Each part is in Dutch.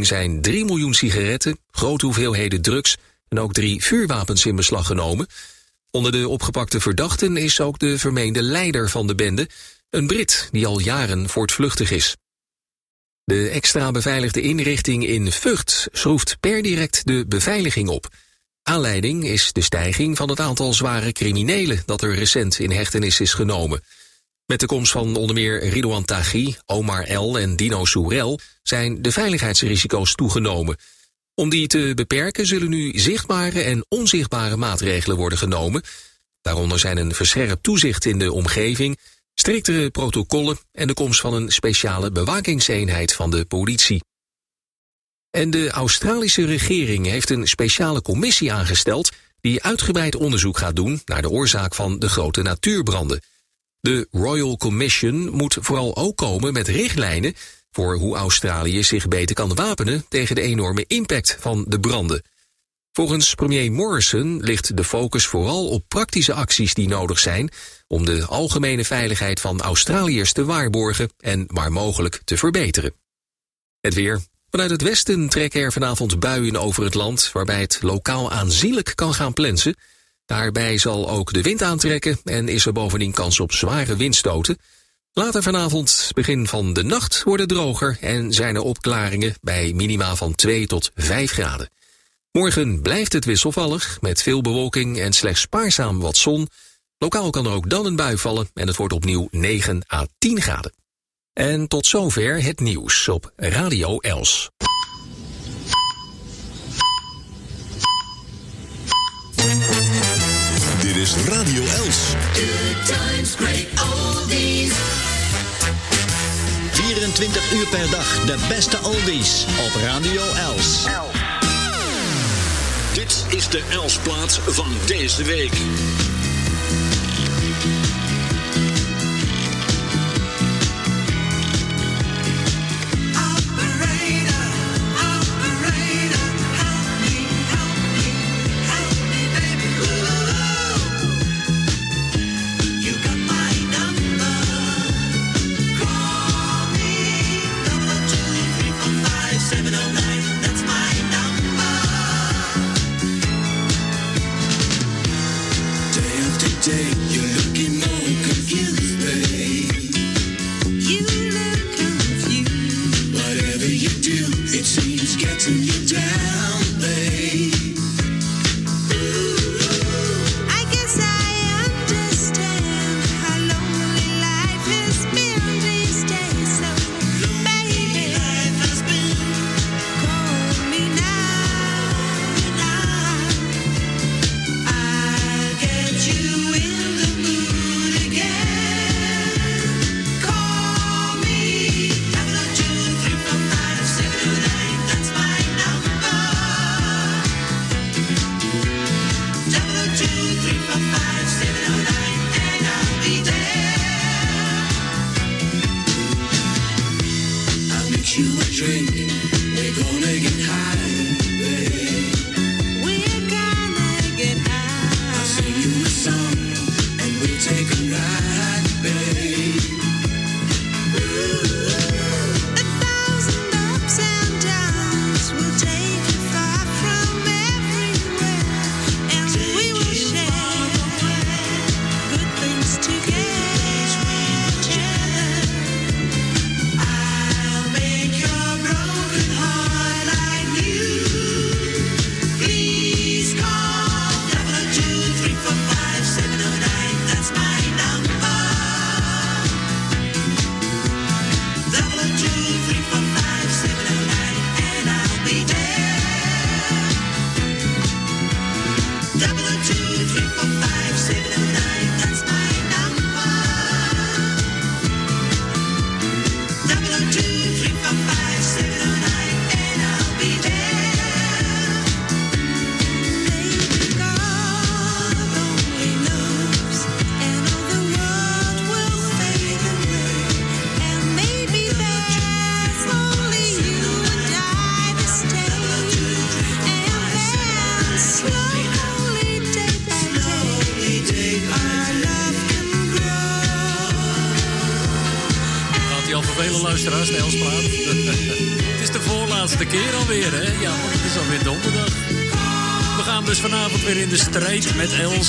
zijn 3 miljoen sigaretten, grote hoeveelheden drugs en ook drie vuurwapens in beslag genomen. Onder de opgepakte verdachten is ook de vermeende leider van de bende, een Brit die al jaren voortvluchtig is. De extra beveiligde inrichting in Vught schroeft per direct de beveiliging op. Aanleiding is de stijging van het aantal zware criminelen dat er recent in hechtenis is genomen. Met de komst van onder meer Ridouan Taghi, Omar L. en Dino Soerel zijn de veiligheidsrisico's toegenomen. Om die te beperken zullen nu zichtbare en onzichtbare maatregelen worden genomen. Daaronder zijn een verscherpt toezicht in de omgeving, striktere protocollen en de komst van een speciale bewakingseenheid van de politie. En de Australische regering heeft een speciale commissie aangesteld die uitgebreid onderzoek gaat doen naar de oorzaak van de grote natuurbranden. De Royal Commission moet vooral ook komen met richtlijnen voor hoe Australië zich beter kan wapenen tegen de enorme impact van de branden. Volgens premier Morrison ligt de focus vooral op praktische acties die nodig zijn om de algemene veiligheid van Australiërs te waarborgen en waar mogelijk te verbeteren. Het weer. Vanuit het westen trekken er vanavond buien over het land, waarbij het lokaal aanzienlijk kan gaan plensen. Daarbij zal ook de wind aantrekken en is er bovendien kans op zware windstoten. Later vanavond, begin van de nacht, wordt het droger en zijn er opklaringen bij minima van 2 tot 5 graden. Morgen blijft het wisselvallig, met veel bewolking en slechts spaarzaam wat zon. Lokaal kan er ook dan een bui vallen en het wordt opnieuw 9 à 10 graden. En tot zover het nieuws op Radio Els. Dit is Radio Els. Good times, great oldies. 24 uur per dag de beste oldies op Radio Els. Dit is de Elsplaats van deze week.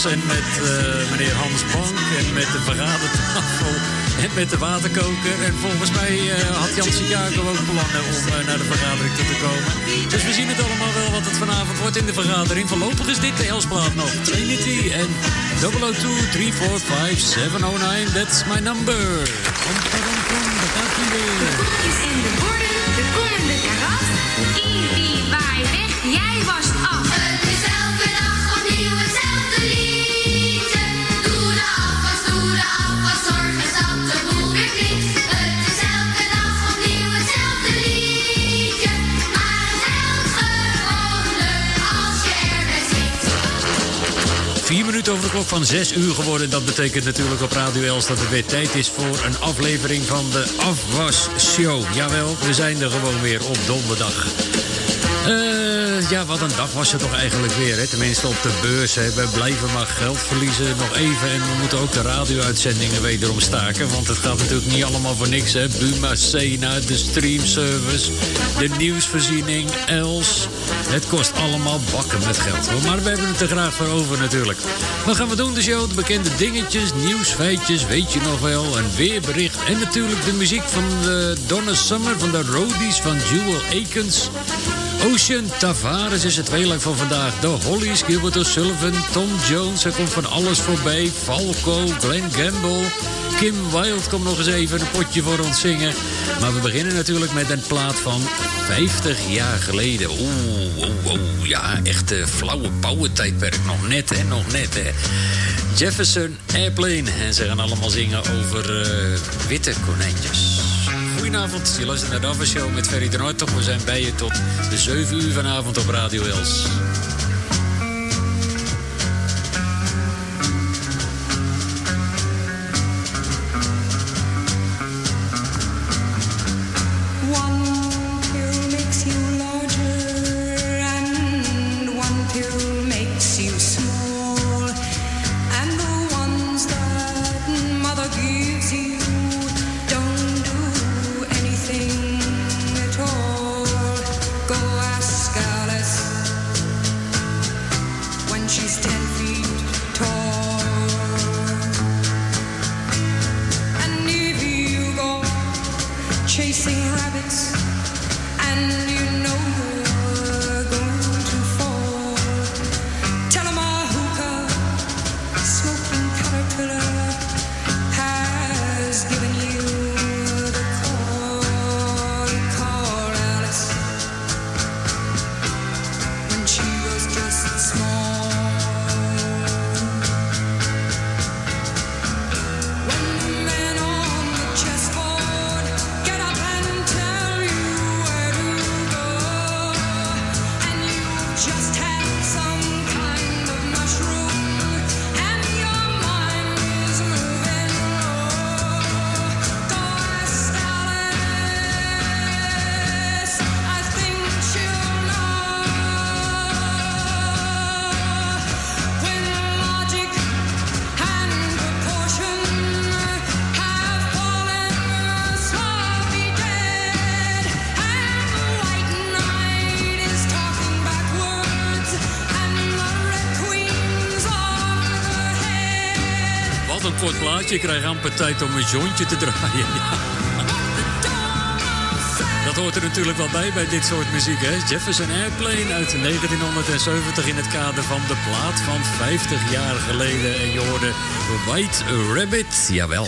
En met uh, meneer Hans Bank en met de vergadertafel en met de waterkoker. En volgens mij uh, had Jan Chicago ook plannen om uh, naar de vergadering toe te komen. Dus we zien het allemaal wel wat het vanavond wordt in de vergadering. Voorlopig is dit de Elsplaat nog. Trinity en 002 345 709, that's my number. Kom, kom, kom, daar gaat hij weer. Over de klok van zes uur geworden. Dat betekent natuurlijk op Radio Els dat het weer tijd is voor een aflevering van de Afwas Show. Jawel, we zijn er gewoon weer op donderdag. Eh, ja, wat een dag was het toch eigenlijk weer. Hè? Tenminste op de beurs. Hè? We blijven maar geld verliezen nog even. En we moeten ook de radio-uitzendingen wederom staken. Want het gaat natuurlijk niet allemaal voor niks. Hè? Buma, Sena, de streamservice, de nieuwsvoorziening, Els. Het kost allemaal bakken met geld. Maar we hebben het er graag voor over natuurlijk. Wat gaan we doen de show? De bekende dingetjes, nieuwsfeitjes, weet je nog wel. Een weerbericht. En natuurlijk de muziek van de Donna Summer, van de Roadies, van Jewel Akins. Ocean Tavares is het tweeluik van vandaag. De Hollies, Gilbert O'Sullivan, Tom Jones. Er komt van alles voorbij. Falco, Glenn Gamble. Kim Wilde komt nog eens even een potje voor ons zingen. Maar we beginnen natuurlijk met een plaat van 50 jaar geleden. Oeh, oeh, oeh. Ja, echt eh, flauwe pauwentijdperk. Nog net, hè, nog net, hè. Jefferson Airplane. En ze gaan allemaal zingen over eh, witte konijntjes. Goedenavond, je luistert naar de Show met Ferry de Noordtop. We zijn bij je tot de 7 uur vanavond op Radio Els. Een kort plaatje. Ik krijg amper tijd om een jointje te draaien. Dat hoort er natuurlijk wel bij bij dit soort muziek, hè? Jefferson Airplane uit 1970 in het kader van de plaat van 50 jaar geleden. En je hoorde White Rabbit, jawel.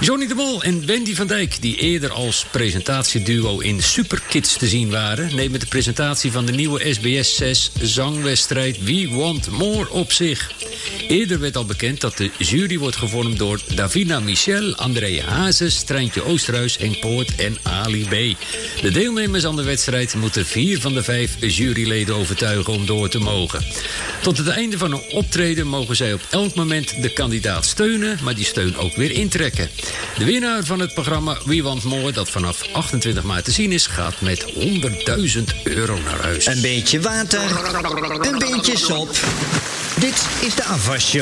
Johnny de Mol en Wendy van Dijk, die eerder als presentatieduo in Superkids te zien waren, nemen de presentatie van de nieuwe SBS 6 zangwedstrijd We Want More op zich. Eerder werd al bekend dat de jury wordt gevormd door Davina Michel, André Hazes, Treintje Oosterhuis, Henk Poort en Ali B. De deelnemers aan de wedstrijd moeten vier van de vijf juryleden overtuigen om door te mogen. Tot het einde van een optreden mogen zij op elk moment de kandidaat steunen, maar die steun ook weer intrekken. De winnaar van het programma We Want More, dat vanaf 28 maart te zien is, gaat met 100.000 euro naar huis. Een beetje water, een beetje sop. Dit is de Afwas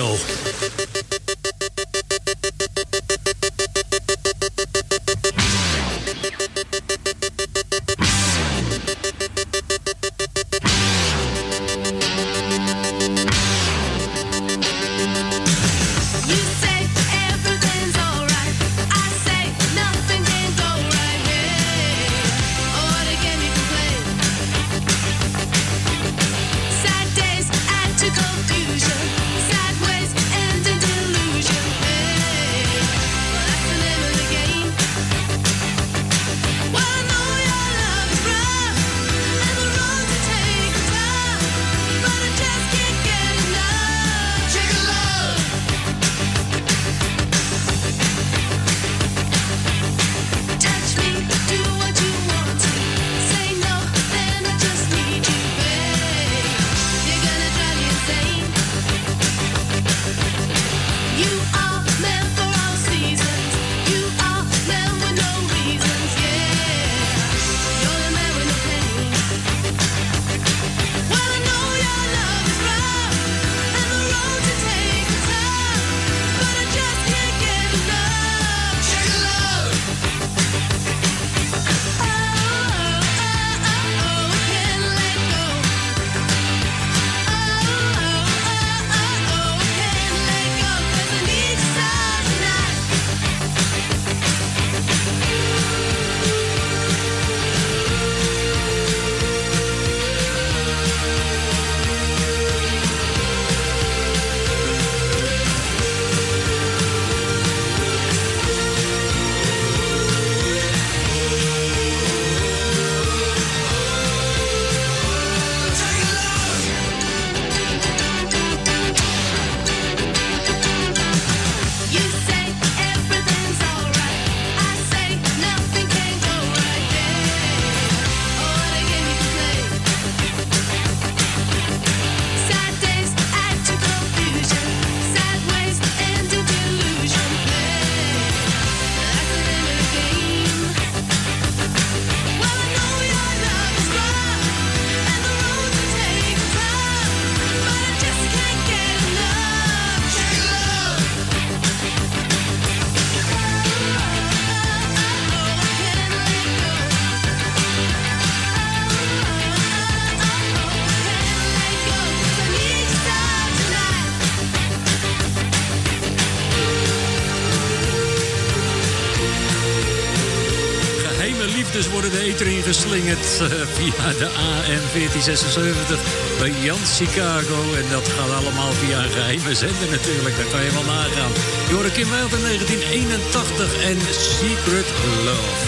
via de AM 1476 bij Jan Chicago. En dat gaat allemaal via een geheime zender natuurlijk, dat kan je wel nagaan. Hoorde Kim in 1981 en Secret Love.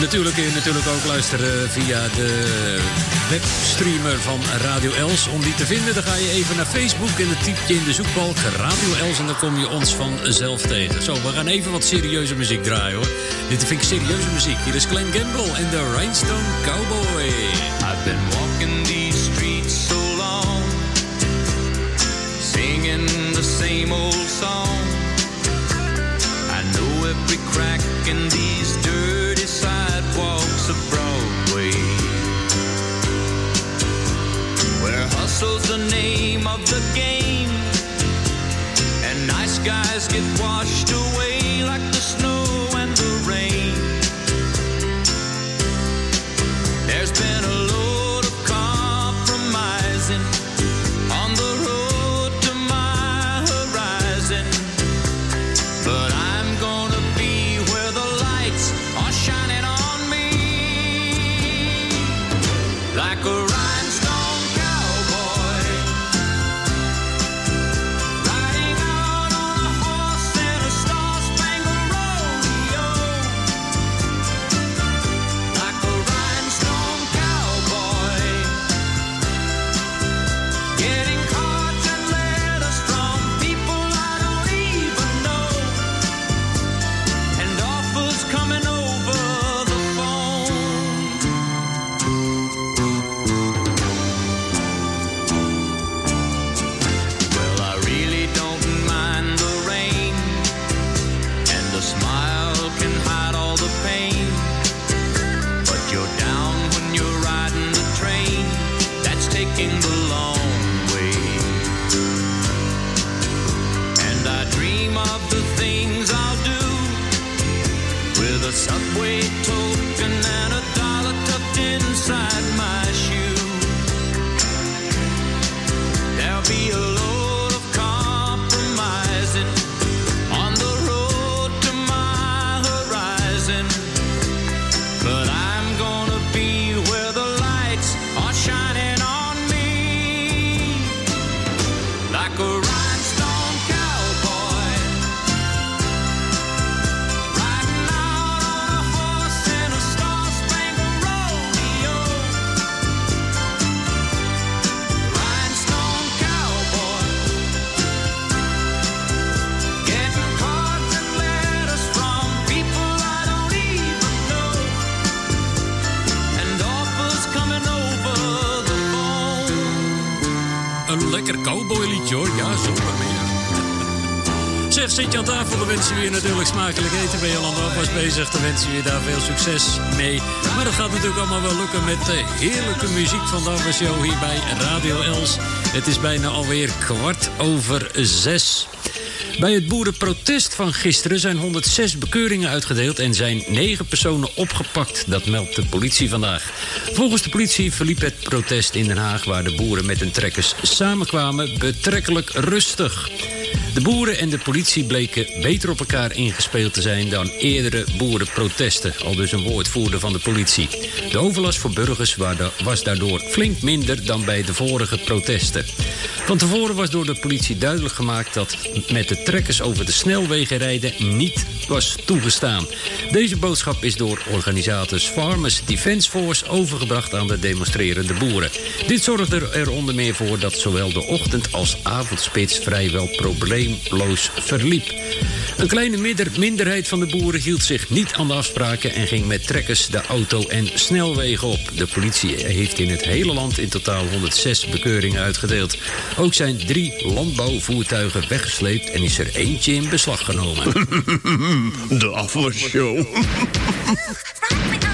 Natuurlijk kun je natuurlijk ook luisteren via de webstreamer van Radio Els. Om die te vinden, dan ga je even naar Facebook en dan typ je in de zoekbalk Radio Els en dan kom je ons vanzelf tegen. Zo, we gaan even wat serieuze muziek draaien hoor. Dit vind ik serieuze muziek. Hier is Glenn Gamble en de Rhinestone Cowboy. I've been walking these streets so long, singing the same old song. I know every crack in these dirty sidewalks hustle's the name of the game, and nice guys get washed away like the snow and the rain. There's been a Wait till. Natuurlijk smakelijk eten. Aan de afwas bezig, dan wensen we je daar veel succes mee. Maar dat gaat natuurlijk allemaal wel lukken met de heerlijke muziek van de Show hier bij Radio Els. Het is bijna alweer kwart over zes. Bij het boerenprotest van gisteren zijn 106 bekeuringen uitgedeeld en zijn 9 personen opgepakt. Dat meldt de politie vandaag. Volgens de politie verliep het protest in Den Haag, waar de boeren met hun trekkers samenkwamen, betrekkelijk rustig. De boeren en de politie bleken beter op elkaar ingespeeld te zijn dan eerdere boerenprotesten, al dus een woordvoerder van de politie. De overlast voor burgers wa- was daardoor flink minder dan bij de vorige protesten. Van tevoren was door de politie duidelijk gemaakt dat met de trekkers over de snelwegen rijden niet was toegestaan. Deze boodschap is door organisators Farmers Defence Force overgebracht aan de demonstrerende boeren. Dit zorgde er onder meer voor dat zowel de ochtend- als avondspits vrijwel probleemloos verliep. Een kleine minderheid van de boeren hield zich niet aan de afspraken en ging met trekkers de auto- en snelwegen op. De politie heeft in het hele land in totaal 106 bekeuringen uitgedeeld. Ook zijn drie landbouwvoertuigen weggesleept en is er eentje in beslag genomen. De afwasshow.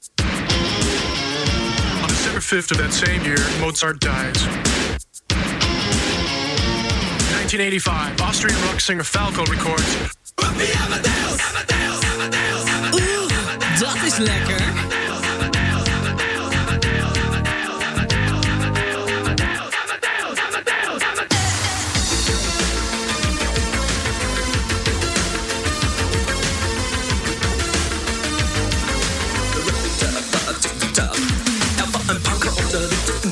On December 5th of that same year, Mozart dies. 1985, Austrian rock singer Falco records Oeh, dat is lekker.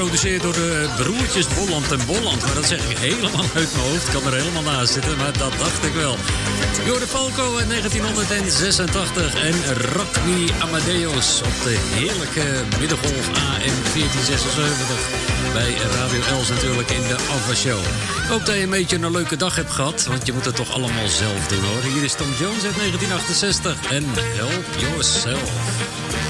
Geproduceerd door de broertjes Bolland en Bolland. Maar dat zeg ik helemaal uit mijn hoofd. Kan er helemaal naast zitten, maar dat dacht ik wel. Jorde Falco in 1986 en Rock Me Amadeus op de heerlijke middengolf AM 1476. Bij Radio Els natuurlijk in de Show. Ik hoop dat je een beetje een leuke dag hebt gehad, want je moet het toch allemaal zelf doen hoor. Hier is Tom Jones uit 1968 en Help Yourself.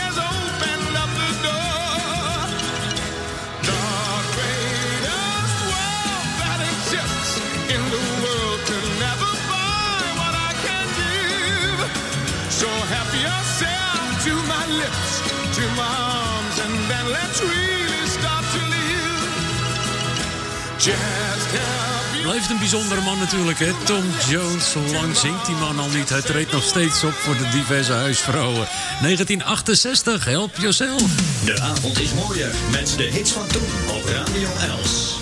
Blijft een bijzondere man natuurlijk, hè? Tom Jones. Hoe lang zingt die man al niet? Hij treedt nog steeds op voor de diverse huisvrouwen. 1968, help yourself. De avond is mooier met de hits van toen op Radio Els.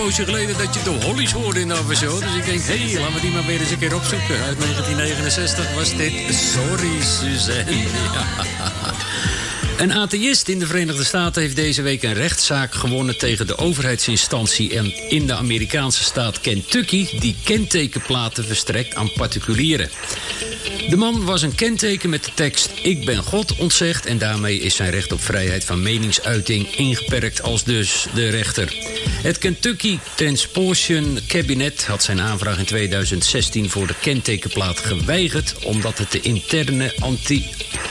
Poosje geleden dat je de Hollies hoorde in Show. Dus ik denk, hé, hey, laten we die maar weer eens een keer opzoeken. Uit 1969 was dit Sorry Suzanne. Een atheïst in de Verenigde Staten heeft deze week een rechtszaak gewonnen tegen de overheidsinstantie en in de Amerikaanse staat Kentucky die kentekenplaten verstrekt aan particulieren. De man was een kenteken met de tekst Ik ben God ontzegd en daarmee is zijn recht op vrijheid van meningsuiting ingeperkt als dus de rechter. Het Kentucky Transportation Cabinet had zijn aanvraag in 2016 voor de kentekenplaat geweigerd omdat het de interne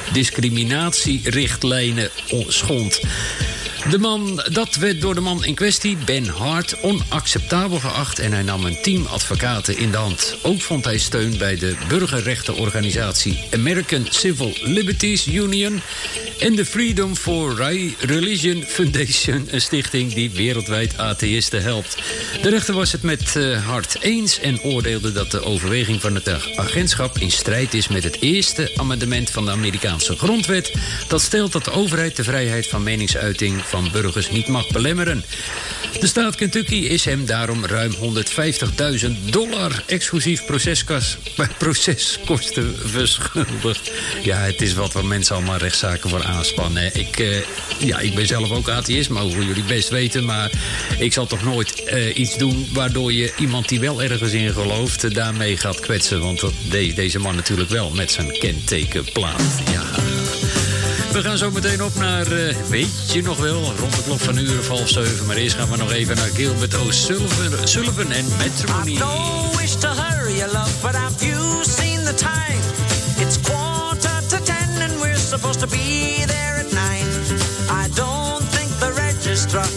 antidiscriminatierichtlijnen schond. De man, dat werd door de man in kwestie, Ben Hart, onacceptabel geacht en hij nam een team advocaten in de hand. Ook vond hij steun bij de burgerrechtenorganisatie American Civil Liberties Union en de Freedom for Religion Foundation, een stichting die wereldwijd atheïsten helpt. De rechter was het met eh, Hart eens en oordeelde dat de overweging van het agentschap in strijd is met het eerste amendement van de Amerikaanse grondwet. Dat stelt dat de overheid de vrijheid van meningsuiting van burgers niet mag belemmeren. De staat Kentucky is hem daarom ruim 150.000 dollar exclusief proceskas, proceskosten verschuldigd. Ja, het is wat waar mensen allemaal rechtszaken voor aanspannen. Ik, eh, ja, ik ben zelf ook maar hoe jullie best weten. Maar ik zal toch nooit eh, iets doen waardoor je iemand die wel ergens in gelooft... eh, daarmee gaat kwetsen. Want dat deed deze man natuurlijk wel met zijn kentekenplaat. Ja. We gaan zo meteen op naar, eh, weet je nog wel, rond de klok van een uur of zeven. Maar eerst gaan we nog even naar Gilbert O'Sullivan Sullivan en Matrimony. No wish to hurry love, but have you seen the time? It's quarter to ten and we're supposed to be there at nine. I don't think the registrar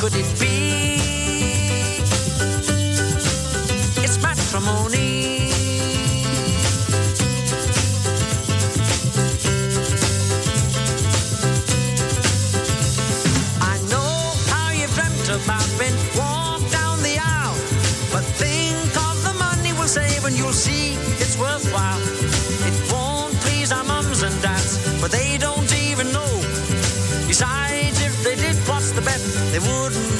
could it be? It's matrimony. They wouldn't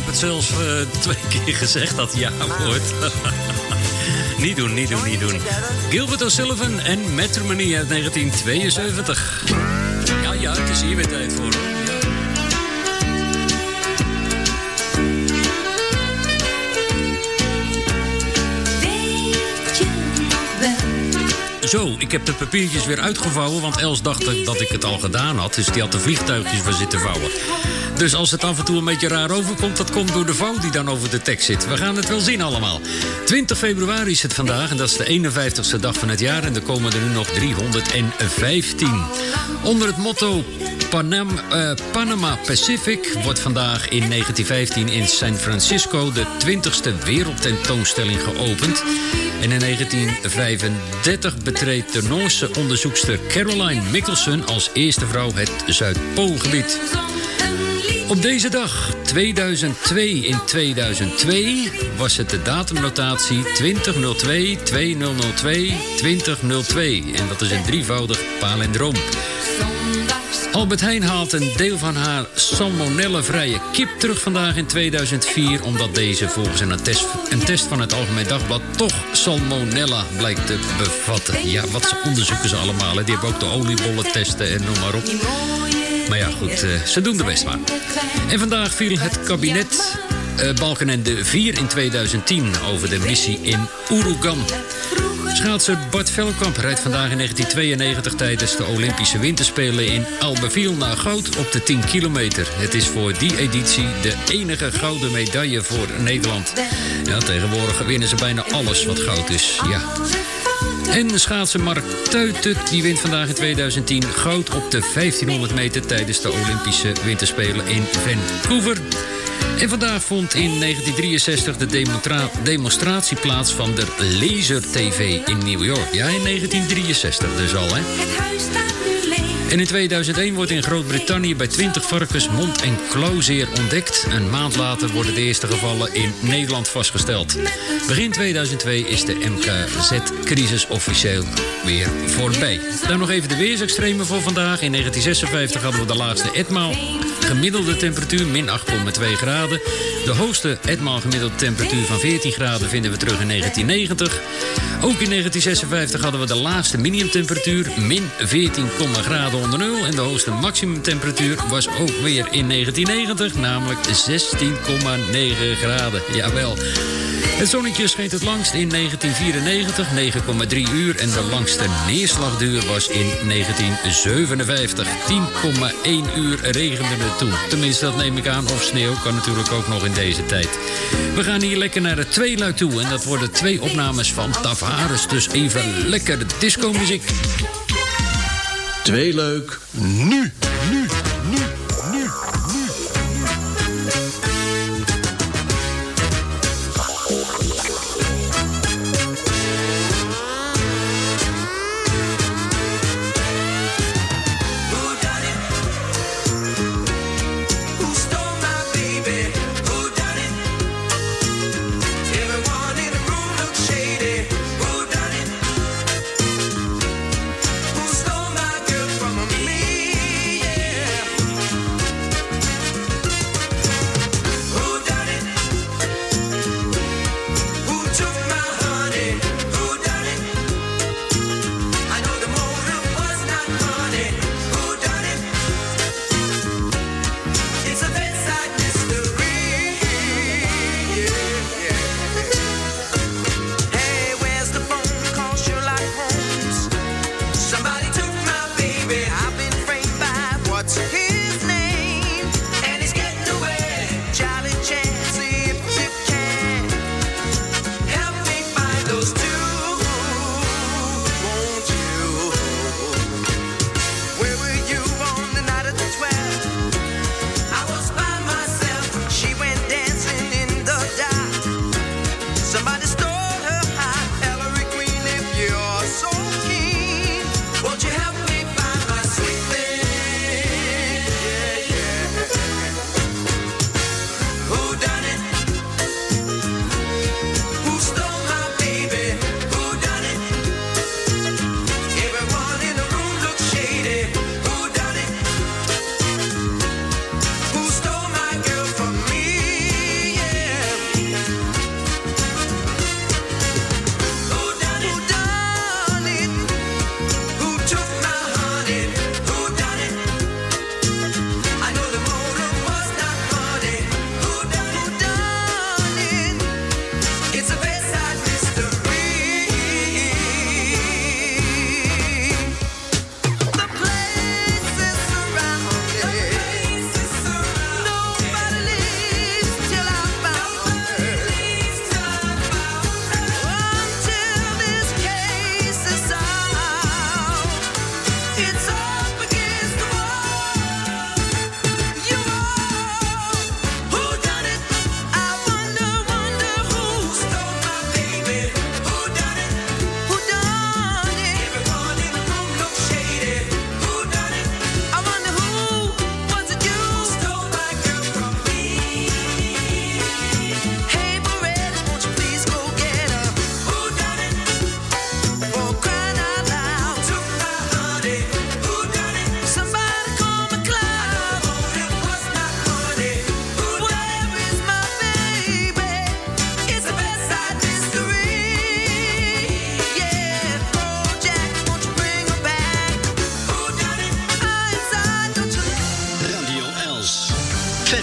heb het zelfs eh, twee keer gezegd dat ja wordt. niet doen, niet doen, niet doen. Gilbert O'Sullivan en Matrimony uit 1972. Ja, ja, het is hier weer tijd voor. Zo, ik heb de papiertjes weer uitgevouwen, want Els dacht dat- ik het al gedaan had. Dus die had de vliegtuigjes voor zitten vouwen. Dus als het af en toe een beetje raar overkomt, dat komt door de vouw die dan over de tekst zit. We gaan het wel zien allemaal. 20 februari is het vandaag en dat is de 51ste dag van het jaar. En er komen er nu nog 315. Onder het motto eh, Panama Pacific wordt vandaag in 1915 in San Francisco de 20ste wereldtentoonstelling geopend. En in 1935 betreedt de Noorse onderzoekster Caroline Mickelson als eerste vrouw het Zuidpoolgebied. Op deze dag, 2002 in 2002, was het de datumnotatie 2002 2002 2002. En dat is een drievoudig palindroom. Albert Heijn haalt een deel van haar salmonella-vrije kip terug vandaag in 2004... omdat deze volgens een test, een test van het Algemeen Dagblad... toch salmonella blijkt te bevatten. Ja, wat onderzoeken ze allemaal? Hè? Die hebben ook de oliebollen testen en noem maar op. Maar ja, goed, eh, ze doen de best maar. En vandaag viel het kabinet eh Balkenende 4 in 2010 over de missie in Urugan. Schaatser Bart Velkamp rijdt vandaag in 1992 tijdens de Olympische Winterspelen in Albeville naar goud op de 10 kilometer. Het is voor die editie de enige gouden medaille voor Nederland. Ja, tegenwoordig winnen ze bijna alles wat goud is. Ja. En de schaatser Mark die wint vandaag in 2010 goud op de 1500 meter tijdens de Olympische Winterspelen in Vancouver. En vandaag vond in 1963 de demonstra- demonstratie plaats van de Laser TV in New York. Ja, in 1963 dus al, hè? En in 2001 wordt in Groot-Brittannië bij 20 varkens mond- en klauwzeer ontdekt. Een maand later worden de eerste gevallen in Nederland vastgesteld. Begin 2002 is de MKZ-crisis officieel weer voorbij. Dan nog even de weersextremen voor vandaag. In 1956 hadden we de laagste etmaal. Gemiddelde temperatuur min 8,2 graden. De hoogste etmaal gemiddelde temperatuur van 14 graden vinden we terug in 1990. Ook in 1956 hadden we de laagste minimumtemperatuur min 14, graden onder nul. En de hoogste maximumtemperatuur was ook weer in 1990, namelijk 16,9 graden. Jawel. Het zonnetje scheen het langst in 1994, 9,3 uur. En de langste neerslagduur was in 1957, 10,1 uur regende het toen. Tenminste, dat neem ik aan. Of sneeuw kan natuurlijk ook nog in deze tijd. We gaan hier lekker naar de tweeluik toe. En dat worden twee opnames van Tavares. Dus even lekker disco-muziek. Twee leuk, nu. Nu, nu,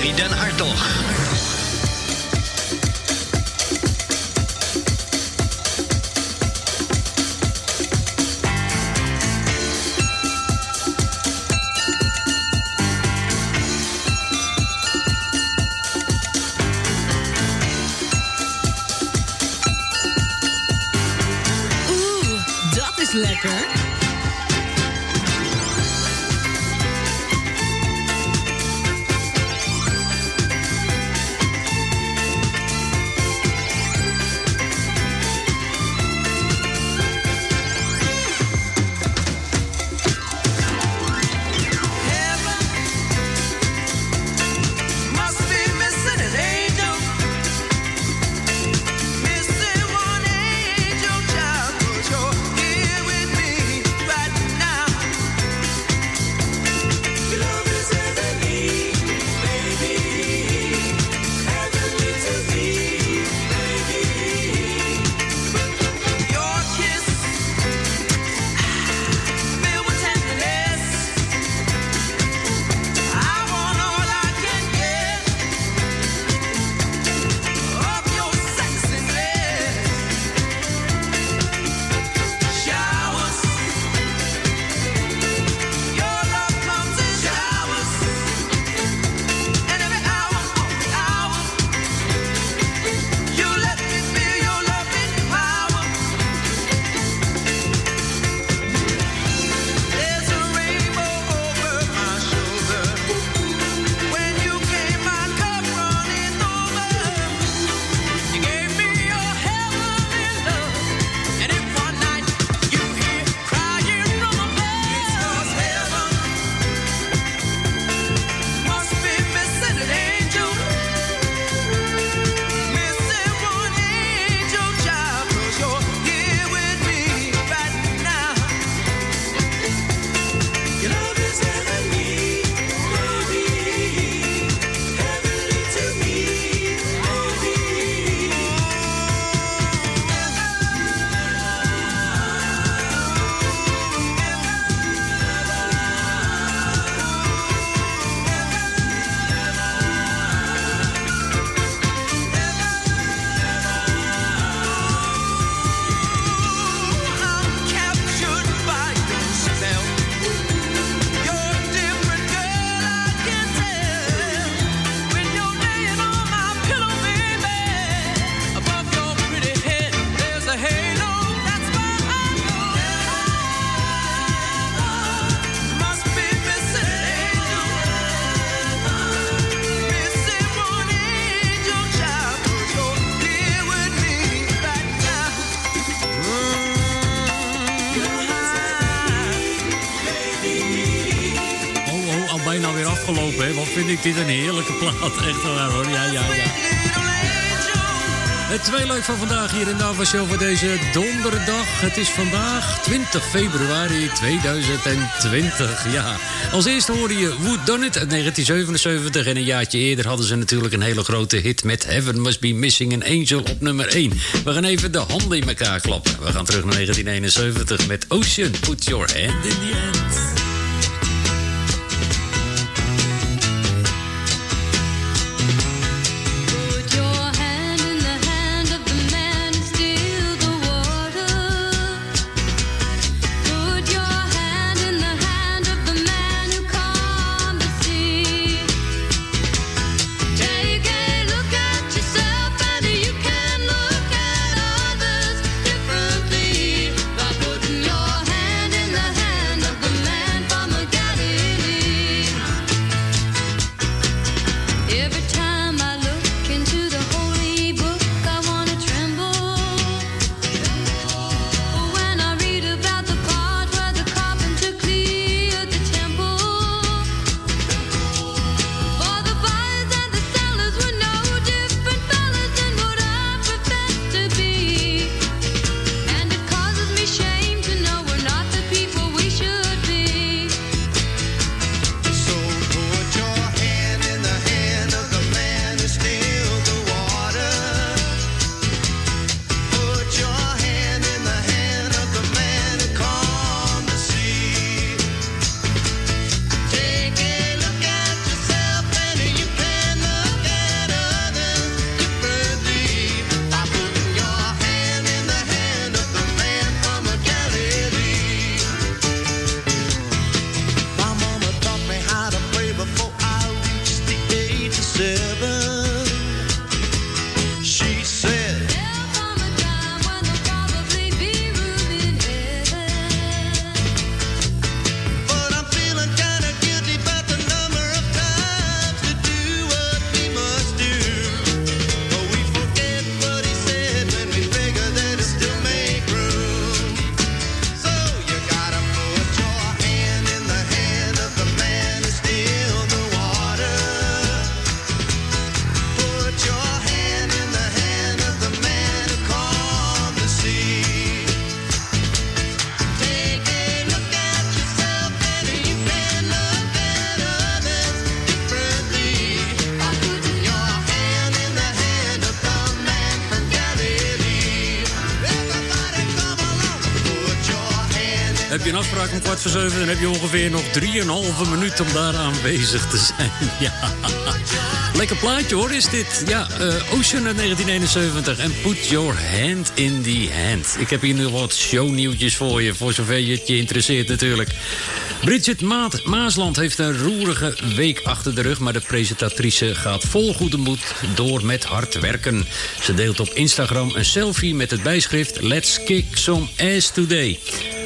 Ferry den Hartog. Dit een heerlijke plaat. Echt waar hoor. Ja, ja, ja. Het tweeluik van vandaag hier in de Ava Show voor deze donderdag. Het is vandaag 20 februari 2020. Ja, als eerste hoorde je Who Done It uit 1977. En een jaartje eerder hadden ze natuurlijk een hele grote hit met Heaven Must Be Missing an Angel op nummer 1. We gaan even de handen in elkaar klappen. We gaan terug naar 1971 met Ocean. Put your hand in the hand. dan heb je ongeveer nog 3,5 minuut om daar aanwezig te zijn. Ja. Lekker plaatje hoor, is dit. Ja, eh, Ocean uit 1971 en Put Your Hand in the Hand. Ik heb hier nu wat shownieuwtjes voor je, voor zover je het je interesseert natuurlijk. Bridget Maat Maasland heeft een roerige week achter de rug... maar de presentatrice gaat vol goede moed door met hard werken. Ze deelt op Instagram een selfie met het bijschrift... Let's kick some ass today.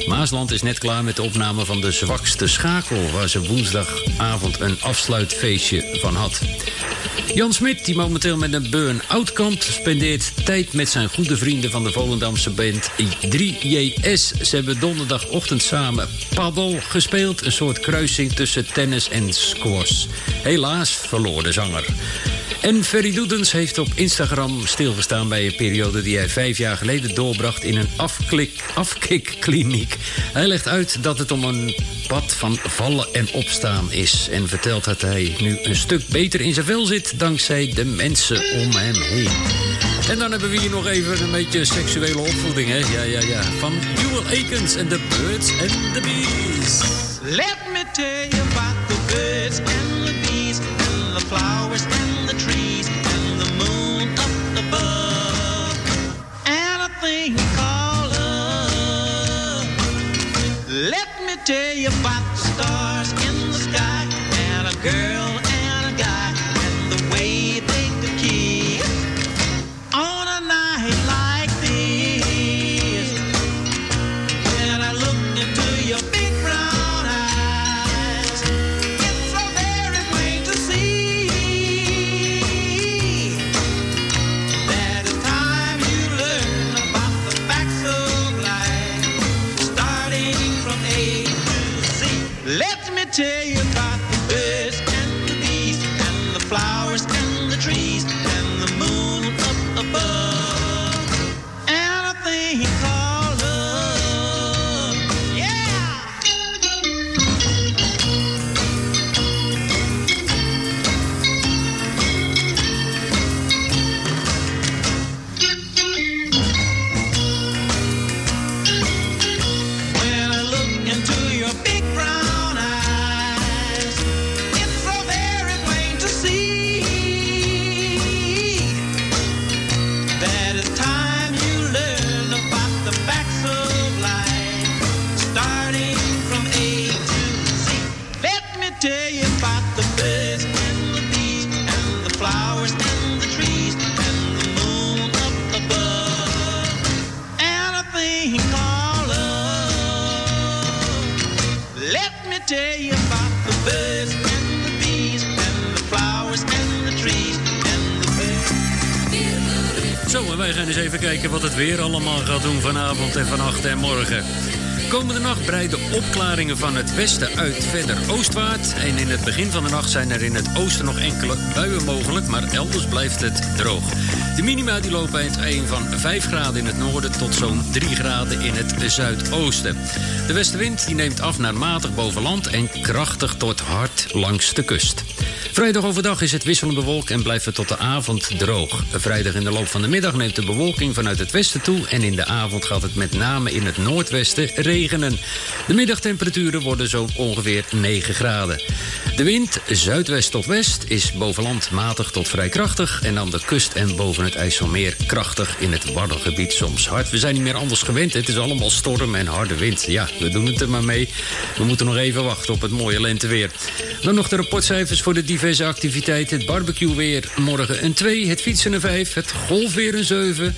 Maasland is net klaar met de opname van de zwakste schakel... waar ze woensdagavond een afsluitfeestje van had. Jan Smit, die momenteel met een burn-out kampt... spendeert tijd met zijn goede vrienden van de Volendamse band 3JS. Ze hebben donderdagochtend samen paddel gespeeld. Een soort kruising tussen tennis en squash. Helaas verloor de zanger. En Ferry Doedens heeft op Instagram stilgestaan bij een periode die hij vijf jaar geleden doorbracht in een afklik, afkikkliniek. Hij legt uit dat het om een pad van vallen en opstaan is. En vertelt dat hij nu een stuk beter in zijn vel zit dankzij de mensen om hem heen. En dan hebben we hier nog even een beetje seksuele opvoeding, hè? Ja, ja, ja. Van Jewel Akins en The Birds and the Bees. Let me tell you about the birds and the bees and the flowers and Let me tell you about Zo, en wij gaan eens even kijken wat het weer allemaal gaat doen vanavond en vannacht en morgen. Komende nacht breiden opklaringen van het westen uit verder oostwaarts. En in het begin van de nacht zijn er in het oosten nog enkele buien mogelijk, maar elders blijft het droog. De minima die lopen uiteen van 5 graden in het noorden tot zo'n 3 graden in het zuidoosten. De westenwind die neemt af naar matig boven land en krachtig tot hard langs de kust. Vrijdag overdag is het wisselend bewolkt en blijft het tot de avond droog. Vrijdag in de loop van de middag neemt de bewolking vanuit het westen toe... en in de avond gaat het met name in het noordwesten regenen. De middagtemperaturen worden zo ongeveer 9 graden. De wind zuidwest tot west is boven land matig tot vrij krachtig... en aan de kust en boven het IJsselmeer krachtig in het Waddengebied soms hard. We zijn niet meer anders gewend. Het is allemaal storm en harde wind. Ja, we doen het er maar mee. We moeten nog even wachten op het mooie lenteweer. Dan nog de rapportcijfers voor de diverse activiteiten. Het barbecue-weer morgen een 2, het fietsen een 5, het golfweer een 7...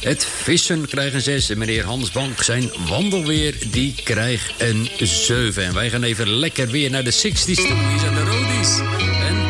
het vissen krijgt een 6 en meneer Hans Bank zijn wandelweer die krijgt een 7. En wij gaan even lekker weer naar de 60s stories en de roadies. En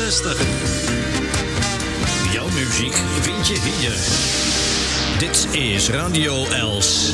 1967. Jouw muziek vind je hier. Dit is Radio Els.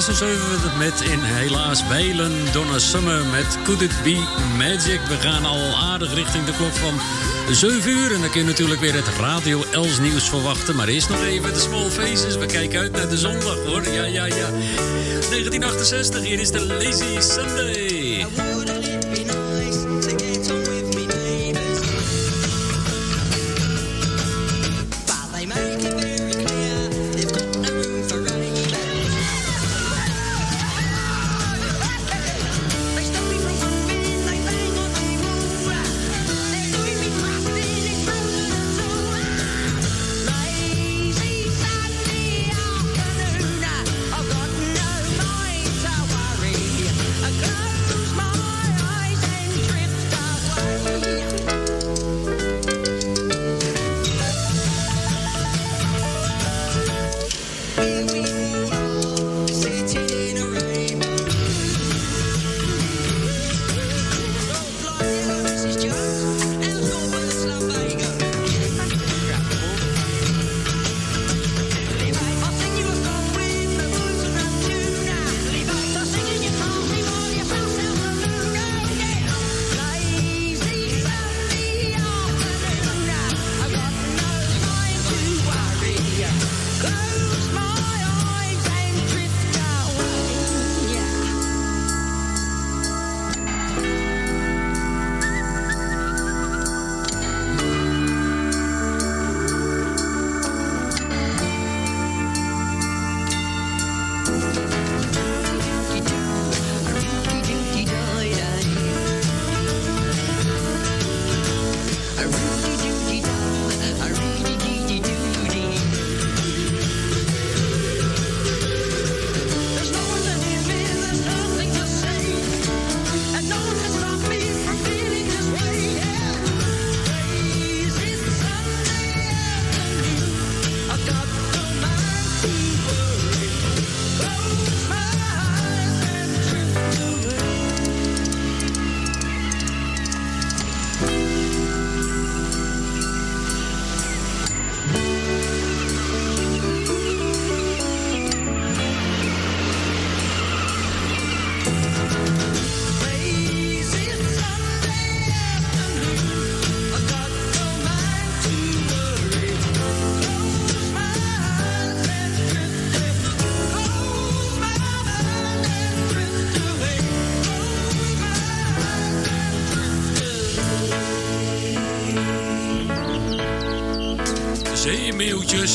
1976 met in helaas Weilen Donna Summer met Could It Be Magic. We gaan al aardig richting de klok van 7 uur. En dan kun je natuurlijk weer het Radio Els nieuws verwachten. Maar eerst nog even de Small Faces. We kijken uit naar de zondag hoor. Ja, ja, ja. 1968, hier is de Lazy Sunday.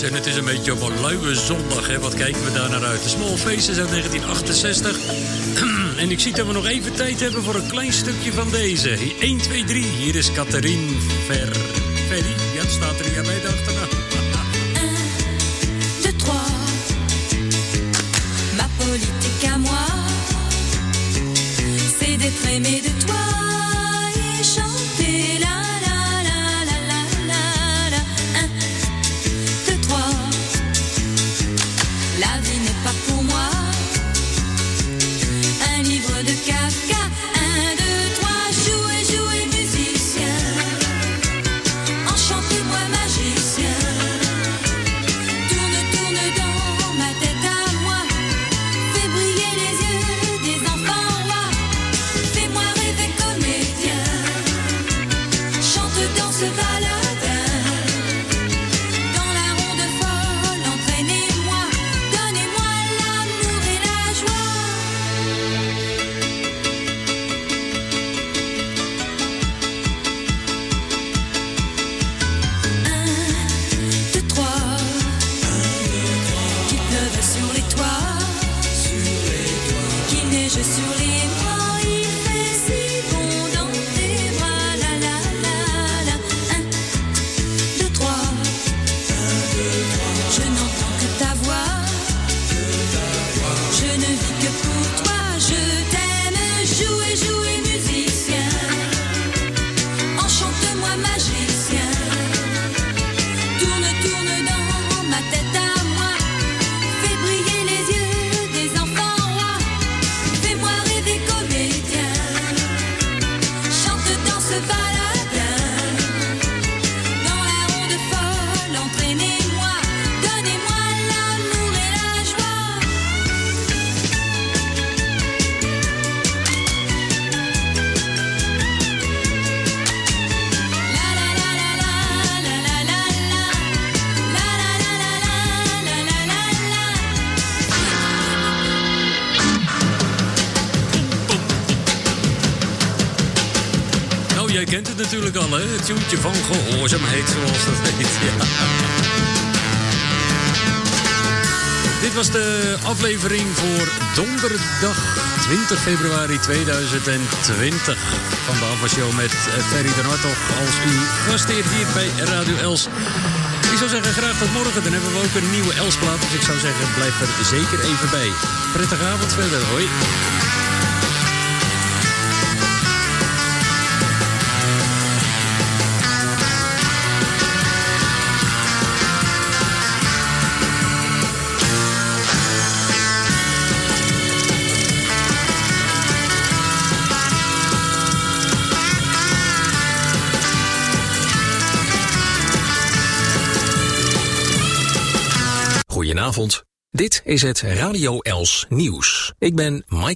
En het is een beetje op een luie zondag. Hè. Wat kijken we daar naar uit? De Small Faces uit 1968. en ik zie dat we nog even tijd hebben voor een klein stukje van deze. 1, 2, 3. Hier is Catherine Ver... Ferry. Ja, staat er hier bij de achternaam. Van gehoorzaamheid, zoals dat heet. Dit was de aflevering voor donderdag 20 februari 2020 van de Afwasshow met eh, Ferry de Hartog als uw gastheer hier bij Radio Els. Ik zou zeggen, graag tot morgen. Dan hebben we ook een nieuwe Els-plaat. Dus ik zou zeggen, blijf er zeker even bij. Prettige avond verder. Hoi. Dit is het Radio Els nieuws. Ik ben Mike